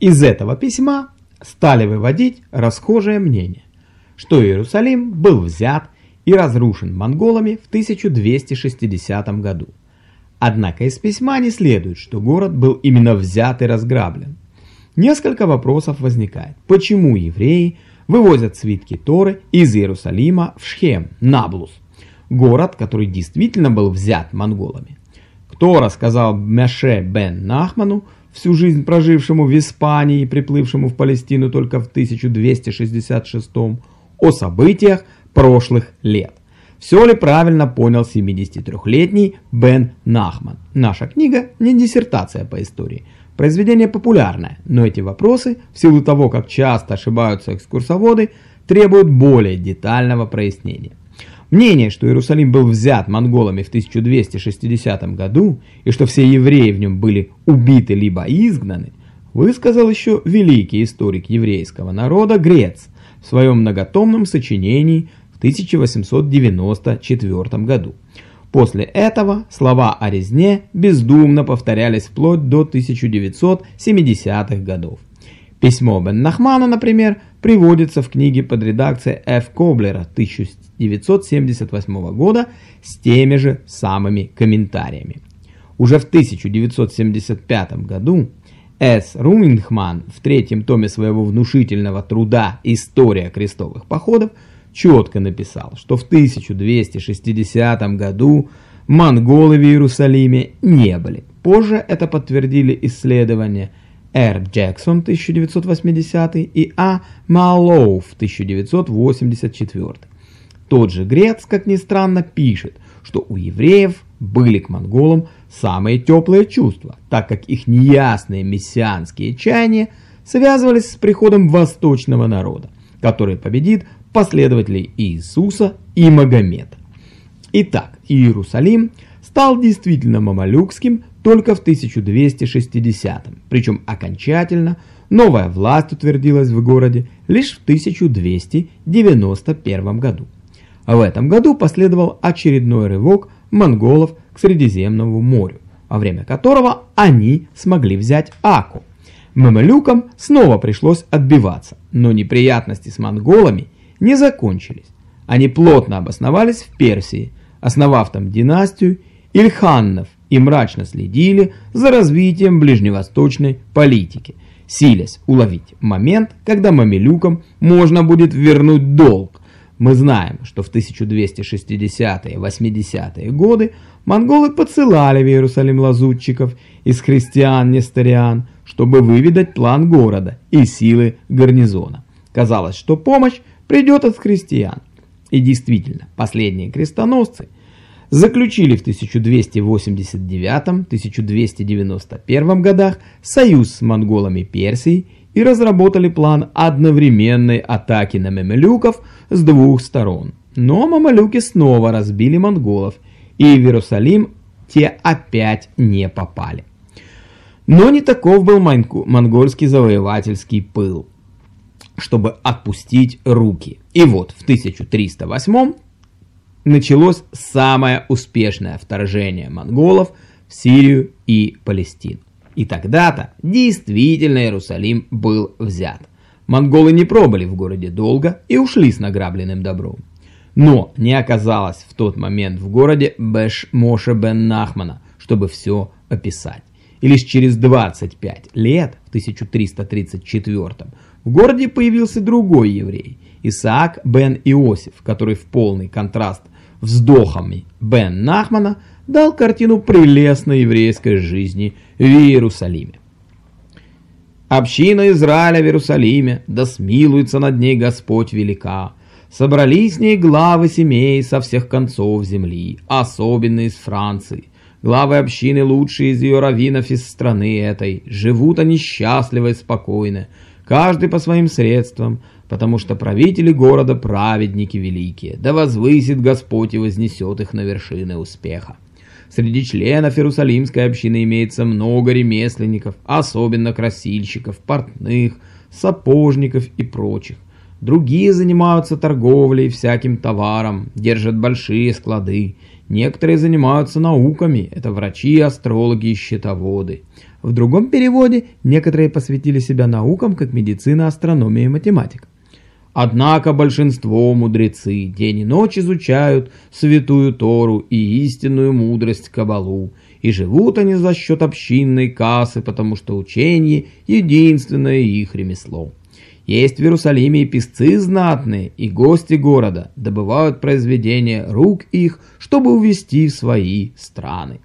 Из этого письма стали выводить расхожее мнение, что Иерусалим был взят и разрушен монголами в 1260 году. Однако из письма не следует, что город был именно взят и разграблен. Несколько вопросов возникает. Почему евреи вывозят свитки Торы из Иерусалима в Шхем, Наблус, город, который действительно был взят монголами? Кто рассказал Меше бен Нахману, всю жизнь прожившему в Испании и приплывшему в Палестину только в 1266 о событиях прошлых лет. Все ли правильно понял 73-летний Бен Нахман? Наша книга не диссертация по истории. Произведение популярное, но эти вопросы, в силу того, как часто ошибаются экскурсоводы, требуют более детального прояснения. Мнение, что Иерусалим был взят монголами в 1260 году и что все евреи в нем были убиты либо изгнаны, высказал еще великий историк еврейского народа Грец в своем многотомном сочинении в 1894 году. После этого слова о резне бездумно повторялись вплоть до 1970-х годов. Письмо Бен Нахмана, например, приводится в книге под редакцией Ф. Коблера 1978 года с теми же самыми комментариями. Уже в 1975 году С. Руингман в третьем томе своего внушительного труда «История крестовых походов» четко написал, что в 1260 году монголы в Иерусалиме не были. Позже это подтвердили исследования Р. Джексон 1980 и А. Малоу 1984. Тот же Грец, как ни странно, пишет, что у евреев были к монголам самые теплые чувства, так как их неясные мессианские чаяния связывались с приходом восточного народа, который победит последователей Иисуса и Магомета. Итак, Иерусалим стал действительно мамалюкским только в 1260-м, причем окончательно новая власть утвердилась в городе лишь в 1291 году. В этом году последовал очередной рывок монголов к Средиземному морю, во время которого они смогли взять Аку. Мамалюкам снова пришлось отбиваться, но неприятности с монголами не закончились. Они плотно обосновались в Персии, основав там династию Ильханнов и мрачно следили за развитием ближневосточной политики, силясь уловить момент, когда мамилюкам можно будет вернуть долг. Мы знаем, что в 1260-е 80-е годы монголы подсылали в Иерусалим лазутчиков из христиан-несториан, чтобы выведать план города и силы гарнизона. Казалось, что помощь придет от христиан. И действительно, последние крестоносцы – заключили в 1289-1291 годах союз с монголами Персии и разработали план одновременной атаки на мамалюков с двух сторон. Но мамалюки снова разбили монголов, и в Иерусалим те опять не попали. Но не таков был монгольский завоевательский пыл, чтобы отпустить руки. И вот в 1308 началось самое успешное вторжение монголов в Сирию и Палестину. И тогда-то действительно Иерусалим был взят. Монголы не пробыли в городе долго и ушли с награбленным добром. Но не оказалось в тот момент в городе Беш Моше бен Нахмана, чтобы все описать. И лишь через 25 лет, в 1334 в городе появился другой еврей, Исаак бен Иосиф, который в полный контраст вздохами Бен Нахмана дал картину прелестной еврейской жизни в Иерусалиме. Община Израиля в Иерусалиме, да смилуется над ней Господь велика. Собрались с ней главы семей со всех концов земли, особенно из Франции. Главы общины лучшие из ее раввинов из страны этой. Живут они счастливо и спокойно, каждый по своим средствам, потому что правители города праведники великие, да возвысит Господь и вознесет их на вершины успеха. Среди членов Иерусалимской общины имеется много ремесленников, особенно красильщиков, портных, сапожников и прочих. Другие занимаются торговлей всяким товаром, держат большие склады. Некоторые занимаются науками, это врачи, астрологи и счетоводы. В другом переводе некоторые посвятили себя наукам, как медицина, астрономия и математика. Однако большинство мудрецы день и ночь изучают святую Тору и истинную мудрость Кабалу, и живут они за счет общинной кассы, потому что учение – единственное их ремесло. Есть в Иерусалиме и песцы знатные, и гости города добывают произведения рук их, чтобы увезти в свои страны.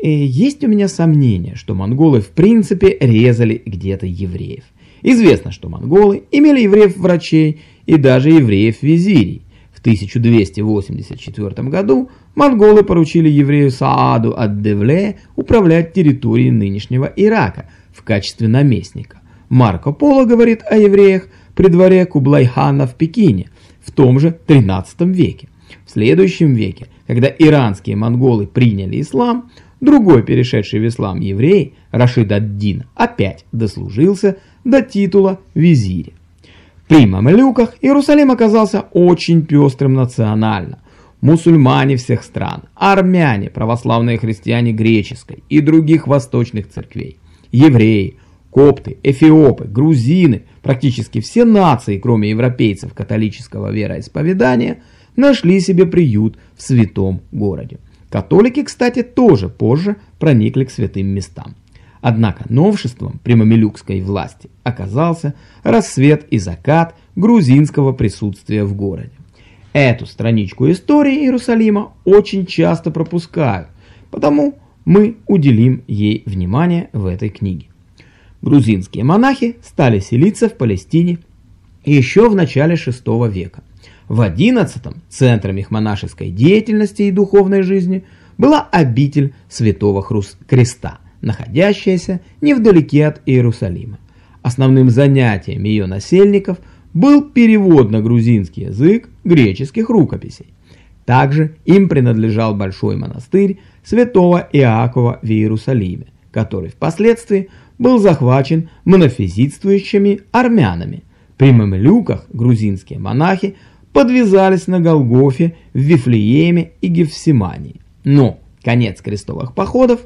И есть у меня сомнение, что монголы в принципе резали где-то евреев. Известно, что монголы имели евреев-врачей и даже евреев-визирей. В 1284 году монголы поручили еврею Сааду ад-Девле управлять территорией нынешнего Ирака в качестве наместника. Марко Поло говорит о евреях при дворе Кублайхана в Пекине в том же 13 веке. В следующем веке, когда иранские монголы приняли ислам, другой перешедший в ислам еврей, Рашид ад-Дин, опять дослужился до титула визиря. При мамлюках Иерусалим оказался очень пестрым национально. Мусульмане всех стран, армяне, православные христиане греческой и других восточных церквей, евреи, копты, эфиопы, грузины, практически все нации, кроме европейцев католического вероисповедания, нашли себе приют в святом городе. Католики, кстати, тоже позже проникли к святым местам. Однако новшеством при мамилюкской власти оказался рассвет и закат грузинского присутствия в городе. Эту страничку истории Иерусалима очень часто пропускают, потому мы уделим ей внимание в этой книге. Грузинские монахи стали селиться в Палестине еще в начале VI века. В XI центром их монашеской деятельности и духовной жизни была обитель Святого Хрус Креста – находящаяся невдалеке от Иерусалима. Основным занятием ее насельников был перевод на грузинский язык греческих рукописей. Также им принадлежал большой монастырь святого Иакова в Иерусалиме, который впоследствии был захвачен монофизитствующими армянами. При мамлюках грузинские монахи подвязались на Голгофе, в Вифлееме и Гефсимании. Но конец крестовых походов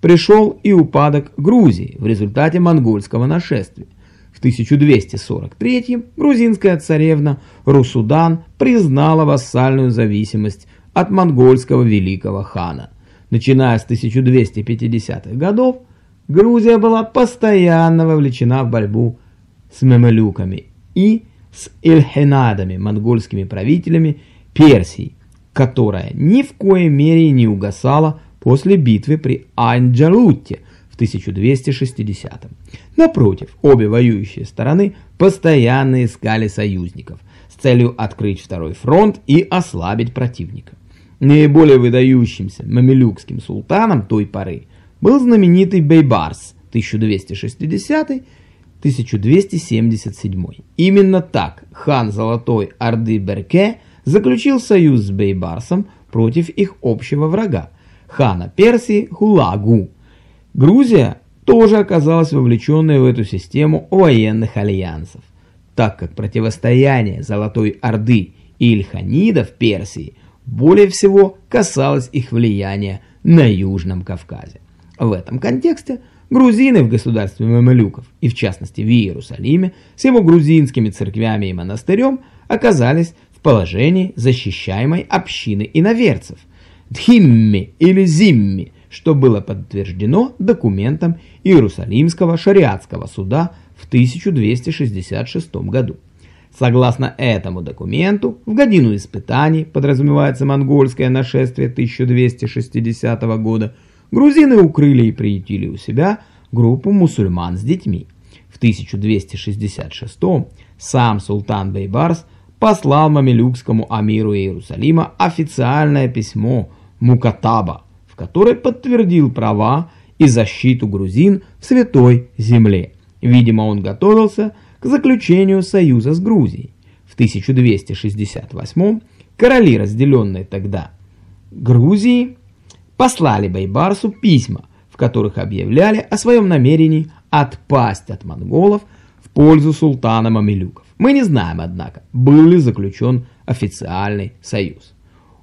пришел и упадок Грузии в результате монгольского нашествия. В 1243 грузинская царевна Русудан признала вассальную зависимость от монгольского великого хана. Начиная с 1250-х годов, Грузия была постоянно вовлечена в борьбу с мемелюками и с эльхенадами, монгольскими правителями Персии, которая ни в коей мере не угасала после битвы при Анджалуте в 1260 -м. Напротив, обе воюющие стороны постоянно искали союзников с целью открыть второй фронт и ослабить противника. Наиболее выдающимся мамилюкским султаном той поры был знаменитый Бейбарс 1260-1277. Именно так хан Золотой Орды Берке заключил союз с Бейбарсом против их общего врага хана Персии Хулагу. Грузия тоже оказалась вовлеченной в эту систему военных альянсов, так как противостояние Золотой Орды и Ильханидов Персии более всего касалось их влияния на Южном Кавказе. В этом контексте грузины в государстве мамлюков, и в частности в Иерусалиме, с его грузинскими церквями и монастырем, оказались в положении защищаемой общины иноверцев, Дхимми или Зимми, что было подтверждено документом Иерусалимского шариатского суда в 1266 году. Согласно этому документу, в годину испытаний, подразумевается монгольское нашествие 1260 года, грузины укрыли и приютили у себя группу мусульман с детьми. В 1266 сам султан Бейбарс послал мамилюкскому амиру Иерусалима официальное письмо Мукатаба, в которой подтвердил права и защиту грузин в Святой Земле. Видимо, он готовился к заключению союза с Грузией. В 1268 короли, разделенные тогда Грузии, послали Байбарсу письма, в которых объявляли о своем намерении отпасть от монголов в пользу султана Мамилюков. Мы не знаем, однако, был ли заключен официальный союз.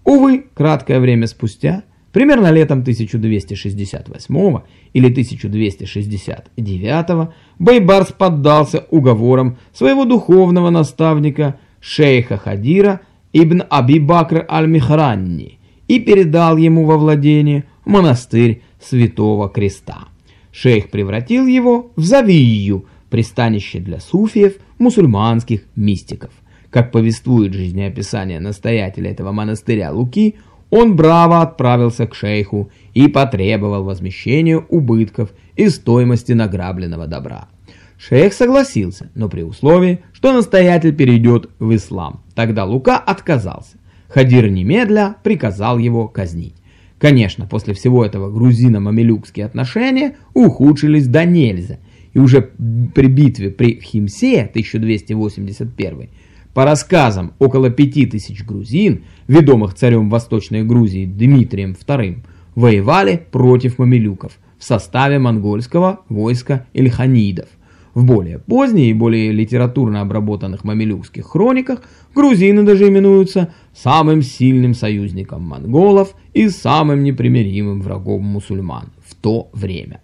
Увы, краткое время спустя Примерно летом 1268 или 1269 Байбарс поддался уговорам своего духовного наставника шейха Хадира ибн Аби Бакр аль-Михранни и передал ему во владение монастырь Святого Креста. Шейх превратил его в Завию, пристанище для суфиев, мусульманских мистиков. Как повествует жизнеописание настоятеля этого монастыря Луки, он браво отправился к шейху и потребовал возмещения убытков и стоимости награбленного добра. Шейх согласился, но при условии, что настоятель перейдет в ислам. Тогда Лука отказался. Хадир немедля приказал его казнить. Конечно, после всего этого грузино-мамилюкские отношения ухудшились до нельзя, и уже при битве при Химсе 1281 по рассказам, около пяти тысяч грузин, ведомых царем Восточной Грузии Дмитрием II, воевали против мамилюков в составе монгольского войска эльханидов. В более поздние и более литературно обработанных мамилюкских хрониках грузины даже именуются самым сильным союзником монголов и самым непримиримым врагом мусульман в то время.